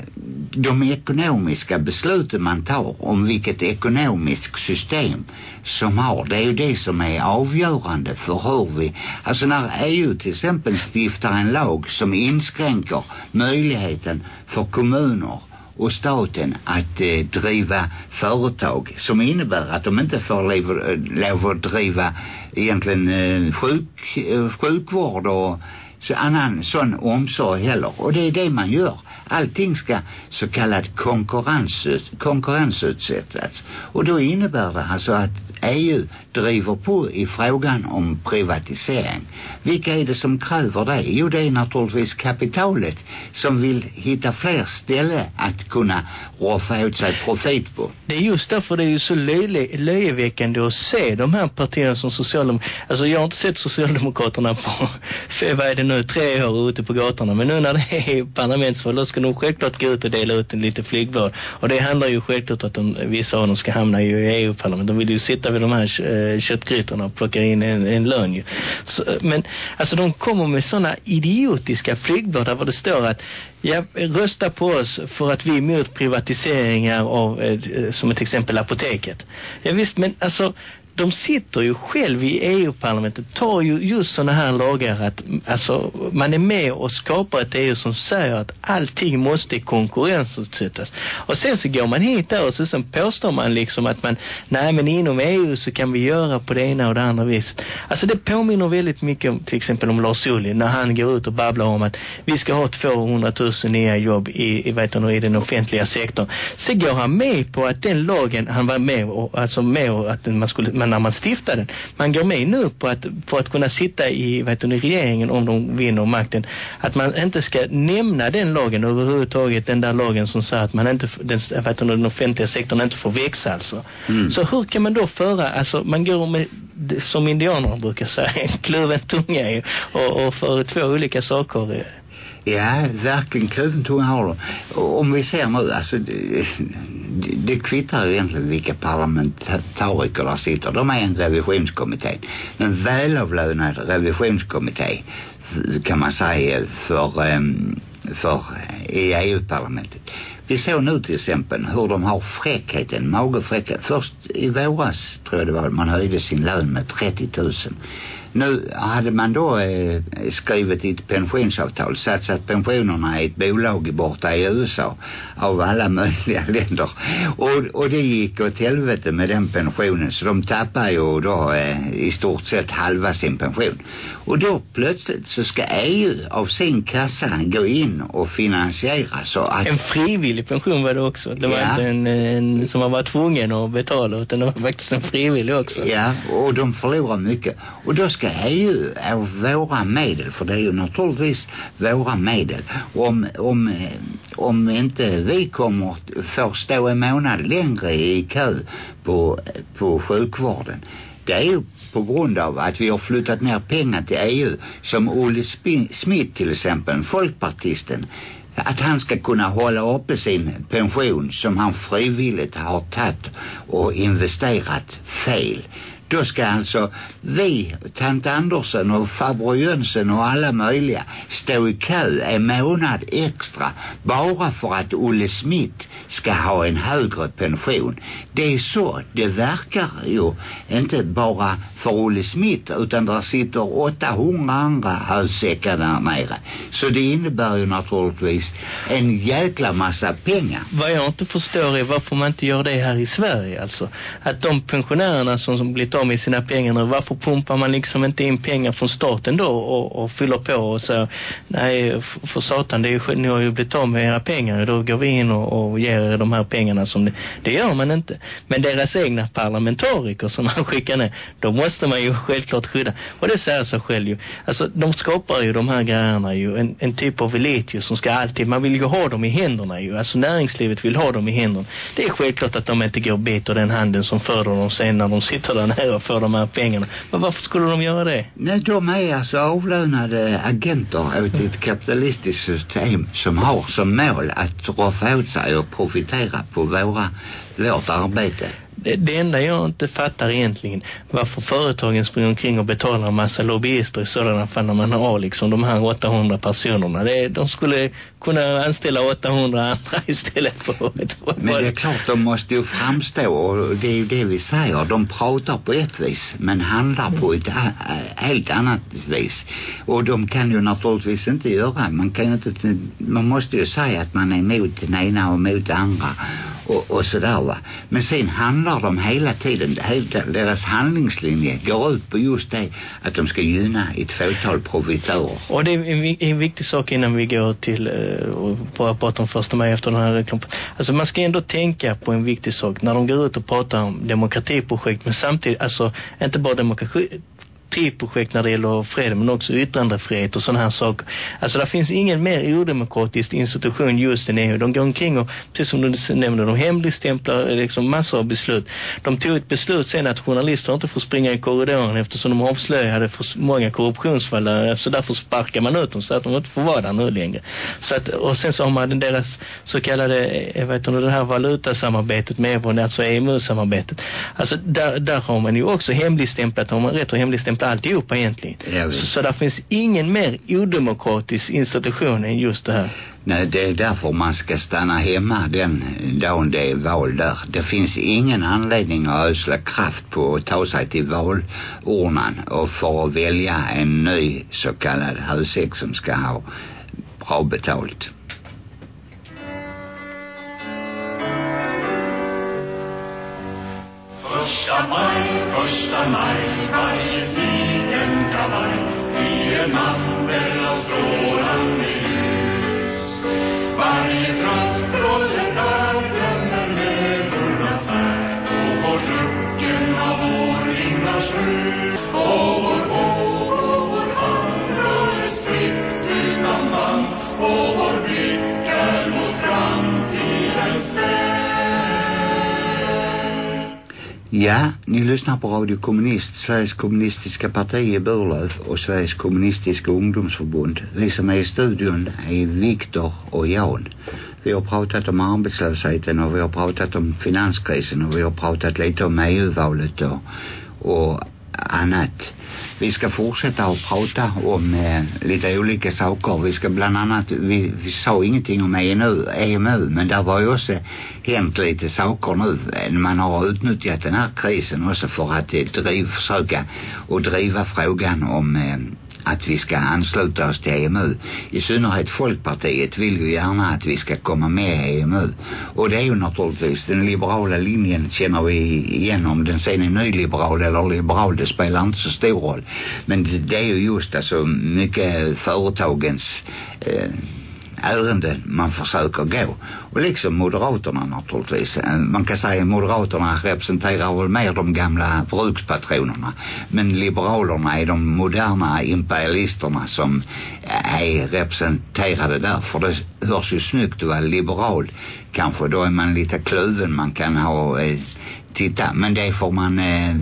de ekonomiska besluten man tar om vilket ekonomiskt system som har, det är ju det som är avgörande för hur vi, alltså när EU till exempel stiftar en lag som inskränker möjligheten för kommuner och staten att eh, driva företag som innebär att de inte får lov, eh, att driva egentligen eh, sjuk, eh, sjukvård och så annan sån omsorg heller. Och det är det man gör allting ska så kallad konkurrens, konkurrensutsättas. Och då innebär det alltså att EU driver på i frågan om privatisering. Vilka är det som kräver det? Jo, det är naturligtvis kapitalet som vill hitta fler ställen att kunna roffa åt sig profit på. Det är just därför det är ju så löje, löjeväckande att se de här partierna som Socialdemokraterna... Alltså jag har inte sett Socialdemokraterna på, för vad är det nu, tre år ute på gatorna. Men nu när det är parlamentsval då ska de självklart gå ut och dela ut en lite flygblad. Och det handlar ju självklart att de, vissa av dem ska hamna i EU-parlamentet. De vill ju sitta vid de här eh, köttgrytorna och plocka in en, en lön ju. Så, men alltså de kommer med sådana idiotiska flygblad där det står att ja, rösta på oss för att vi är emot privatiseringar av eh, som ett exempel apoteket. Ja visst, men alltså de sitter ju själv i EU-parlamentet tar ju just sådana här lagar att alltså, man är med och skapar ett EU som säger att allting måste konkurrensutsättas. Och sen så går man hit där och så sen påstår man liksom att man, nej men inom EU så kan vi göra på det ena och det andra viset. Alltså det påminner väldigt mycket om till exempel om Lars Ulli när han går ut och babblar om att vi ska ha 200 000 nya jobb i, i, vet du, i den offentliga sektorn. Så går han med på att den lagen, han var med och, alltså med och att man skulle, man när man stiftar den. Man går med nu på att, för att kunna sitta i vet du, regeringen om de vinner makten. Att man inte ska nämna den lagen överhuvudtaget, den där lagen som säger att man inte, den, vet du, den offentliga sektorn inte får växa alltså. Mm. Så hur kan man då föra, alltså man går med, som indianer brukar säga, en kluven tunga och, och för två olika saker Ja, verkligen kluven tunga har de. Om vi ser nu, alltså det, det kvittar ju egentligen vilka parlamentariker där sitter. De är en revisionskommitté. En välavlönad revisionskommitté kan man säga för, ehm, för e i EU-parlamentet. Vi såg nu till exempel hur de har fräckheten, magefräckheten. Först i våras tror jag det var, man höjde sin lön med 30 000 nu hade man då eh, skrivit ett pensionsavtal, satsat pensionerna i ett bolag borta i USA av alla möjliga länder. Och, och det gick åt helvete med den pensionen så de tappade ju då eh, i stort sett halva sin pension. Och då plötsligt så ska EU av sin kassa gå in och finansiera så att... En frivillig pension var det också. Det var ja. inte en, en som man var tvungen att betala utan det var faktiskt en frivillig också. Ja, och de förlorar mycket. Och då ska EU av våra medel, för det är ju naturligtvis våra medel. Om, om, om inte vi kommer får stå en månad längre i kö på, på sjukvården det är ju på grund av att vi har flyttat ner pengar till EU som Olle Smith till exempel, folkpartisten att han ska kunna hålla uppe sin pension som han frivilligt har tagit och investerat fel då ska alltså vi, tant Andersson och farbror Jönsson och alla möjliga stå i kö en månad extra bara för att Olle Smith ska ha en högre pension. Det är så det verkar ju inte bara för Olle Smith utan där sitter 800 andra hösäckar där nere. Så det innebär ju naturligtvis en jäkla massa pengar. Vad jag inte förstår är varför man inte gör det här i Sverige alltså. Att de pensionärerna som, som blivit av med sina pengar nu, varför pumpar man liksom inte in pengar från staten då och, och fyller på och så nej för satan, det är ju, ni har ju blivit av med era pengar då går vi in och, och ger er de här pengarna som det, det gör man inte. Men deras egna parlamentariker som man skickar ner, då måste man ju självklart skydda. Och det säger sig själv ju. Alltså de skapar ju de här grejerna ju. En, en typ av elit ju som ska alltid, man vill ju ha dem i händerna ju. Alltså näringslivet vill ha dem i händerna. Det är självklart att de inte går och biter den handen som föder dem sen när de sitter där nere och får de här pengarna. Men varför skulle de göra det? Nej, de är alltså avlönade agenter åt ett kapitalistiskt system som har som mål att roffa åt sig och profitera på våra, vårt arbete det, enda jag inte fattar egentligen varför företagen springer omkring och betalar en massa lobbyister i sådana fall när man har liksom de här 800 personerna. Det, de skulle kunna anställa 800 andra istället för ett Men det är klart, de måste ju framstå och det är ju det vi säger. De pratar på ett vis men handlar på ett eh, helt annat vis. Och de kan ju naturligtvis inte göra. Man kan ju inte, man måste ju säga att man är emot den ena och emot den andra. och, och sådär va. Men sen handlar de hela tiden, deras handlingslinje går ut på just det att de ska gynna ett fåtal profitörer. Och det är en, en viktig sak innan vi går till eh, och pratar om första maj efter den här reklamen. Alltså man ska ändå tänka på en viktig sak när de går ut och pratar om demokratiprojekt men samtidigt, alltså inte bara demokrati triprojekt när det gäller fred men också yttrandefrihet och sådana här saker. Alltså det finns ingen mer odemokratisk institution just än EU. De går omkring och, precis som du nämnde, de hemligstämplar eh, liksom massor av beslut. De tog ett beslut sen att journalister inte får springa i korridoren eftersom de avslöjade för många korruptionsfall där, så därför sparkar man ut dem så att de inte får vara där nu längre. Så att, och sen så har man deras så kallade, jag vet inte, det här valutasamarbetet med euron, alltså EMU-samarbetet. Alltså där, där har man ju också hemligstämplat, har man rätt att hemligstämpla inte alltihopa egentligen. Så, så där finns ingen mer odemokratisk institution än just det här. Nej, det är därför man ska stanna hemma den dagen det är val där. Det finns ingen anledning att ösla kraft på att ta sig till valurnan och för att välja en ny så kallad hösäck som ska ha bra betalt. Första maj, första maj, varje siken kavaj i en mandel av strålande ljus. Varje trött Ja, ni lyssnar på Radio Kommunist, Sveriges kommunistiska parti i Burlöf och Sveriges kommunistiska ungdomsförbund. Vi som är i studion är Viktor och oh Jan. Vi har pratat om arbetslösheten och vi har pratat om finanskrisen och vi har pratat lite om EU-valet och, och annat. Vi ska fortsätta att prata om eh, lite olika saker. Vi ska bland annat, vi, vi sa ingenting om EMU, EMU men där var ju också hänt lite saker nu. Eh, man har utnyttjat den här krisen också för att eh, driv, försöka och driva frågan om eh, att vi ska ansluta oss till EMU. I synnerhet Folkpartiet vill ju gärna att vi ska komma med i EMU. Och det är ju naturligtvis den liberala linjen känner vi igen om den sen är nyliberal eller liberal. Det spelar inte så stor roll. Men det, det är ju just alltså mycket företagens eh, ärenden man försöker gå. Och liksom Moderaterna naturligtvis. Eh, man kan säga Moderaterna representerar väl mer de gamla brukspatronerna. Men Liberalerna är de moderna imperialisterna som är representerade där. För det hörs ju snyggt att vara liberal. Kanske då är man lite kluven. Man kan ha eh, titta. Men det får man eh,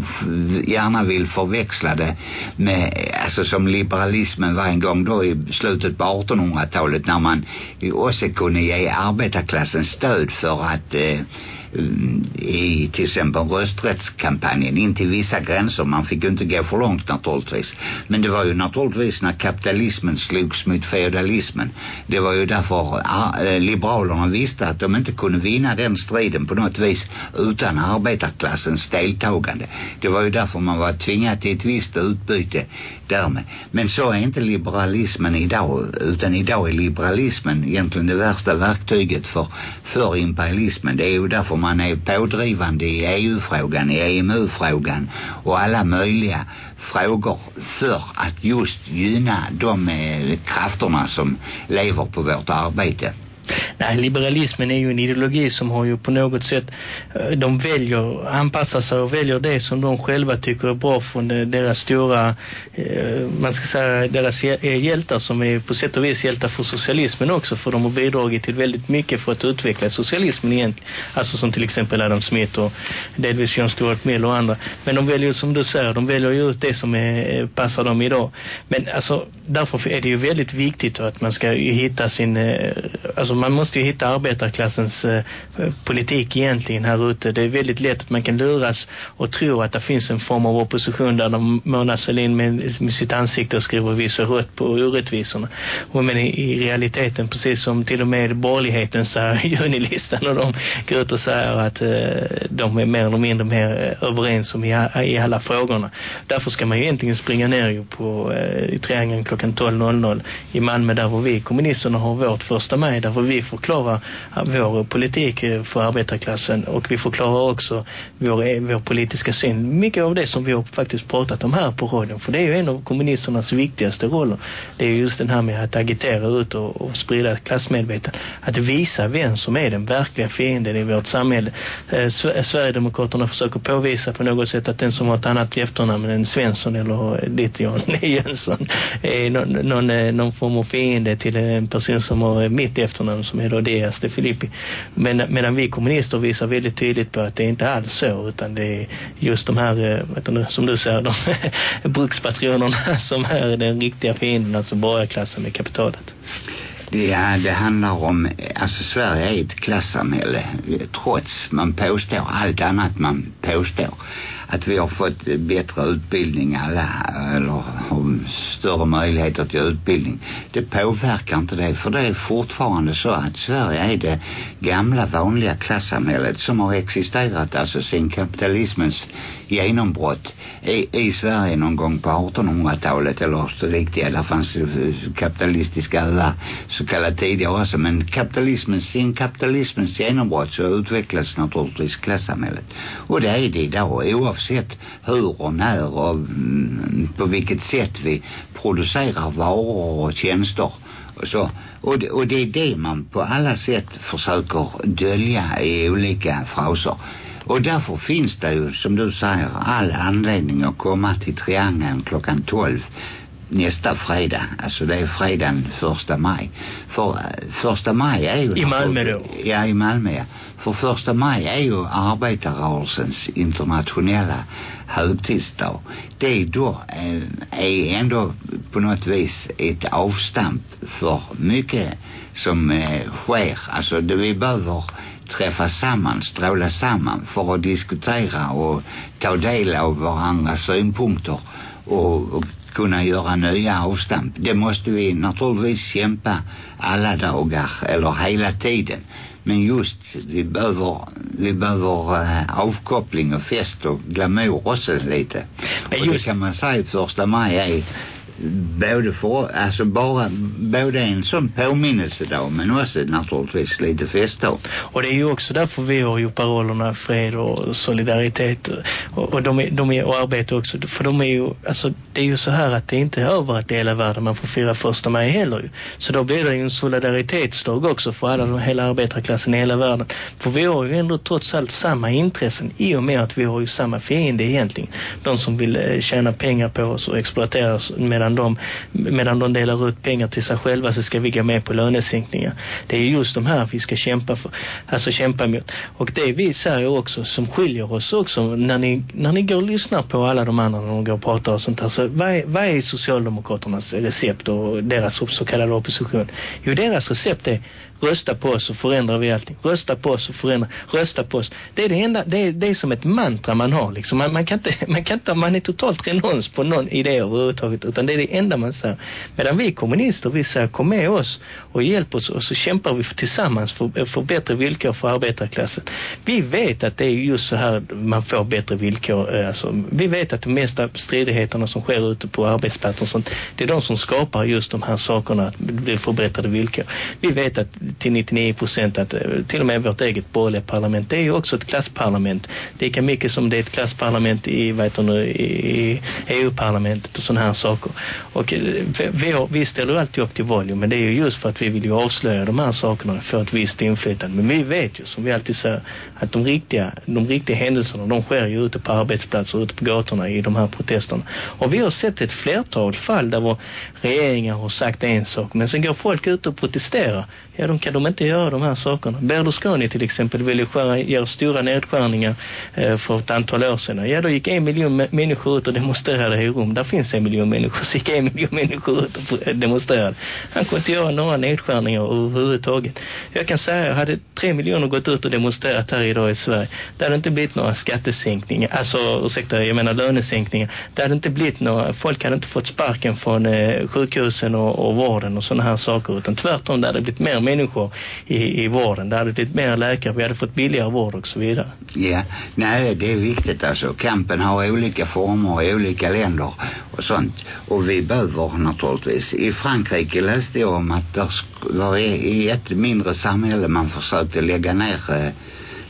gärna vill förväxla det med alltså som liberalismen var en gång då i slutet på 1800-talet när man också kunde ge arbetarklassen stöd för att eh, Eh, i till exempel rösträttskampanjen in till vissa gränser. Man fick ju inte gå för långt naturligtvis. Men det var ju naturligtvis när kapitalismen slogs mot feudalismen. Det var ju därför ah, eh, liberalerna visste att de inte kunde vinna den striden på något vis utan arbetarklassens deltagande. Det var ju därför man var tvingad till ett visst utbyte därmed. Men så är inte liberalismen idag utan idag är liberalismen egentligen det värsta verktyget för, för imperialismen. Det är ju därför man man är pådrivande i EU-frågan, i EMU-frågan och alla möjliga frågor för att just gynna de eh, krafterna som lever på vårt arbete. Nej, liberalismen är ju en ideologi som har ju på något sätt eh, de väljer, anpassar sig och väljer det som de själva tycker är bra från deras stora eh, man ska säga deras eh, hjältar som är på sätt och vis hjältar för socialismen också för de har bidragit till väldigt mycket för att utveckla socialismen egentligen. Alltså som till exempel Adam Smith och delvis John Stuart Mill och andra. Men de väljer som du säger, de väljer ju ut det som är, passar dem idag. Men alltså därför är det ju väldigt viktigt att man ska hitta sin alltså Alltså, man måste ju hitta arbetarklassens eh, politik egentligen här ute. Det är väldigt lätt att man kan luras och tro att det finns en form av opposition där de Mona Sahlin med, med sitt ansikte och skriver så rött på orättvisorna. Och men i, i realiteten, precis som till och med borgerligheten säger junilistan och de går ut och säger att eh, de är mer eller mindre mer eh, överens om i, i alla frågorna. Därför ska man ju egentligen springa ner ju på eh, i triangeln klockan 12.00 i Malmö där vi kommunisterna har vårt första maj, där vi förklarar vår politik för arbetarklassen och vi förklarar också vår, vår politiska syn. Mycket av det som vi har faktiskt pratat om här på radion. För det är ju en av kommunisternas viktigaste roller. Det är just den här med att agitera ut och, och sprida klassmedvetande. Att visa vem som är den verkliga fienden i vårt samhälle. Eh, Sverigedemokraterna försöker påvisa på något sätt att den som har ett annat efternamn än Svensson eller ditt Jan Jönsson är någon, någon, eh, någon form av fiende till en person som har mitt efternamn som är då Dias de Filippi. Men, medan vi kommunister visar väldigt tydligt på att det inte alls så utan det är just de här, eh, vet du, som du säger, de brukspatronerna som är den riktiga fienden, alltså borgarklassen med kapitalet. Ja, det handlar om, alltså Sverige är ett klassamhälle trots man påstår allt annat man påstår att vi har fått bättre utbildning alla eller har större möjligheter till utbildning. Det påverkar inte det för det är fortfarande så att Sverige är det gamla vanliga klassamhället som har existerat alltså sen kapitalismens genombrott i, i Sverige någon gång på 1800-talet eller så riktiga, där fanns kapitalistiska öar så kallat tidigare också men kapitalismens, sin kapitalismens genombrott så utvecklas naturligtvis klassamhället och det är det idag oavsett hur och när och mm, på vilket sätt vi producerar varor och tjänster och så. Och det, och det är det man på alla sätt försöker dölja i olika fraser. Och därför finns det ju, som du säger, all anledning att komma till Triangeln klockan 12 nästa fredag. Alltså det är fredagen första maj. För första maj är ju... I Malmö då? Ja, i Malmö, ja. För första maj är ju arbetarrörelsens internationella högtidsdag. Det då är, är ändå på något vis ett avstamp för mycket som eh, sker. Alltså det vi behöver träffas samman, stråla samman för att diskutera och ta del av varandras synpunkter och, och kunna göra nya avstamp. Det måste vi naturligtvis kämpa alla dagar eller hela tiden. Men just vi behöver, vi behöver äh, avkoppling och fest och glamour också lite. Men just... Och det kan man säga första maj är både för, alltså bara både en sån påminnelsedag men också naturligtvis lite festdag. Och det är ju också därför vi har ju parollerna fred och solidaritet och, och de är, de är och arbete också för de är ju, alltså det är ju så här att det är inte över att dela världen man får fira första maj heller ju. Så då blir det ju en solidaritetsdag också för alla, de, hela arbetarklassen i hela världen. För vi har ju ändå trots allt samma intressen i och med att vi har ju samma fiende egentligen. De som vill eh, tjäna pengar på oss och exploatera oss medan medan de, medan de delar ut pengar till sig själva så ska vi gå med på lönesänkningar. Det är just de här vi ska kämpa för, alltså kämpa mot. Och det vi säger också som skiljer oss också när ni, när ni går och lyssnar på alla de andra när de går och pratar och sånt här så vad är, vad är Socialdemokraternas recept och deras så kallade opposition? Jo deras recept är Rösta på oss så förändrar vi allting. Rösta på oss så förändrar. Rösta på oss. Det är det enda, det är, det är som ett mantra man har liksom. Man, man kan inte, man kan inte, man är totalt renons på någon idé överhuvudtaget. Utan det är det enda man säger. Medan vi kommunister, vi säger kom med oss och hjälp oss och så kämpar vi tillsammans för, för bättre villkor för arbetarklassen. Vi vet att det är just så här man får bättre villkor. Eh, alltså, vi vet att de mesta stridigheterna som sker ute på arbetsplatser och sånt, det är de som skapar just de här sakerna att bli förbättrade villkor. Vi vet att till 99 procent att eh, till och med vårt eget borgerliga parlament. Det är ju också ett klassparlament. Lika mycket som det är ett klassparlament i, vet nu, i EU-parlamentet och sådana här saker. Och eh, vi, vi ställer alltid upp till val men det är ju just för att vi vill ju avslöja de här sakerna för ett visst inflytande. Men vi vet ju som vi alltid säger att de riktiga, de riktiga händelserna de sker ju ute på arbetsplatser ute på gatorna i de här protesterna. Och vi har sett ett flertal fall där vår regeringar har sagt en sak men sen går folk ut och protesterar. Ja de kan de inte göra de här sakerna. Berlusconi till exempel ville skära, göra stora nedskärningar eh, för ett antal år sedan. Ja, då gick en miljon människor ut och demonstrerade i Rom. Där finns en miljon människor, så gick en miljon människor ut och demonstrerade. Han kunde inte göra några nedskärningar överhuvudtaget. Jag kan säga, hade tre miljoner gått ut och demonstrerat här idag i Sverige, det hade inte blivit några skattesänkningar, alltså, ursäkta, jag menar lönesänkningar. Det hade inte blivit några, folk hade inte fått sparken från eh, sjukhusen och, och vården och sådana här saker, utan tvärtom, det hade blivit mer människor i, i vården. Det hade blivit mer läkare, vi hade fått billigare vård och så vidare. Ja, nej det är viktigt alltså. Kampen har olika former i olika länder och sånt. Och vi behöver naturligtvis. I Frankrike läste jag om att det sk- var i, i ett mindre samhälle man försökte lägga ner eh,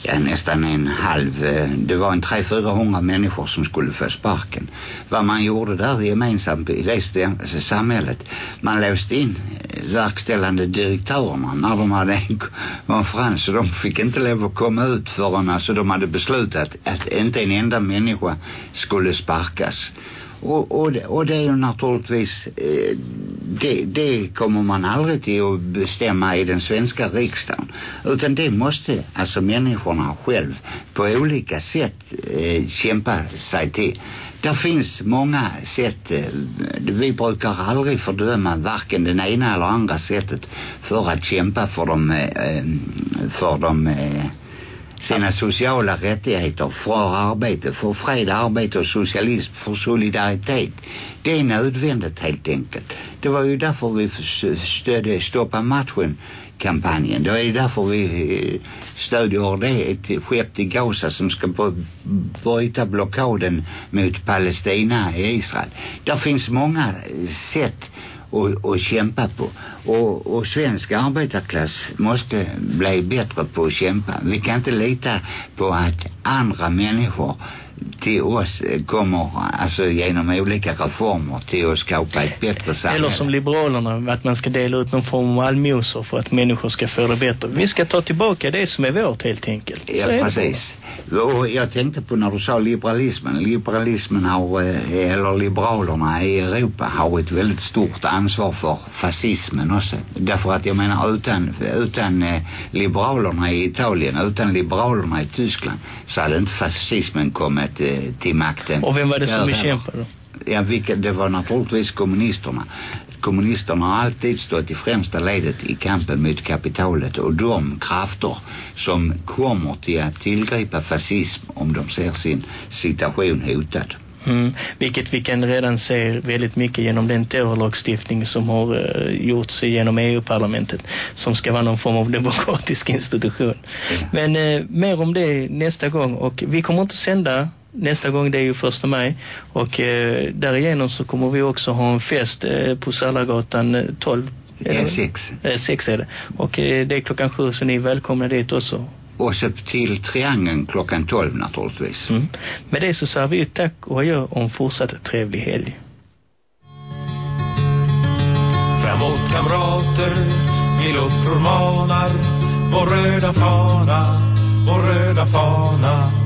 ja, nästan en halv, eh, det var en 300-400 människor som skulle få sparken. Vad man gjorde där gemensamt i det samhället, man låste in eh, verkställande direktörerna när de hade en konferens så de fick inte lov att komma ut förrän alltså de hade beslutat att inte en enda människa skulle sparkas. Och, och, det- och det är ju naturligtvis eh, det, det kommer man aldrig till att bestämma i den svenska riksdagen. Utan det måste alltså människorna själv på olika sätt eh, kämpa sig till. Där finns många sätt eh, vi brukar aldrig fördöma varken den ena eller andra sättet för att kämpa för de eh, för de sina sociala rättigheter för arbete, för fred, arbete och socialism, för solidaritet. Det är nödvändigt helt enkelt. Det var ju därför vi stödde Stoppa matchen kampanjen. Det är ju därför vi stödjer det ett skepp till Gaza som ska bryta blockaden mot Palestina i Israel. Det finns många sätt att, att kämpa på. Och, och svensk arbetarklass måste bli bättre på att kämpa. Vi kan inte lita på att andra människor till oss kommer alltså genom olika reformer till att skapa ett bättre samhälle. Eller som Liberalerna, att man ska dela ut någon form av allmosor för att människor ska få det bättre. Vi ska ta tillbaka det som är vårt helt enkelt. Så Ja, precis. Och jag tänkte på när du sa liberalismen. Liberalismen har, eh, eller liberalerna i Europa har ett väldigt stort ansvar för fascismen också. Därför att jag menar utan, utan eh, liberalerna i Italien, utan liberalerna i Tyskland så hade inte fascismen kommit eh, till makten. Och vem var det som bekämpade då? Ja, vilka, det var naturligtvis kommunisterna. Kommunisterna har alltid stått i främsta ledet i kampen mot kapitalet och de krafter som kommer till att tillgripa fascism om de ser sin situation hotad. Mm. Vilket vi kan redan se väldigt mycket genom den terrorlagstiftning som har uh, gjorts genom EU-parlamentet som ska vara någon form av demokratisk institution. Ja. Men uh, mer om det nästa gång och vi kommer inte sända nästa gång det är ju första maj och uh, därigenom så kommer vi också ha en fest uh, på Salagatan uh, 12 Det är sex. Eh, sex är det. Och eh, det är klockan sju så ni är välkomna dit också. Och så till triangeln klockan 12 naturligtvis. Mm. Med det så säger vi tack och adjö om fortsatt trevlig helg. Framåt kamrater, vi uppror manar Vår röda fana, vår röda fana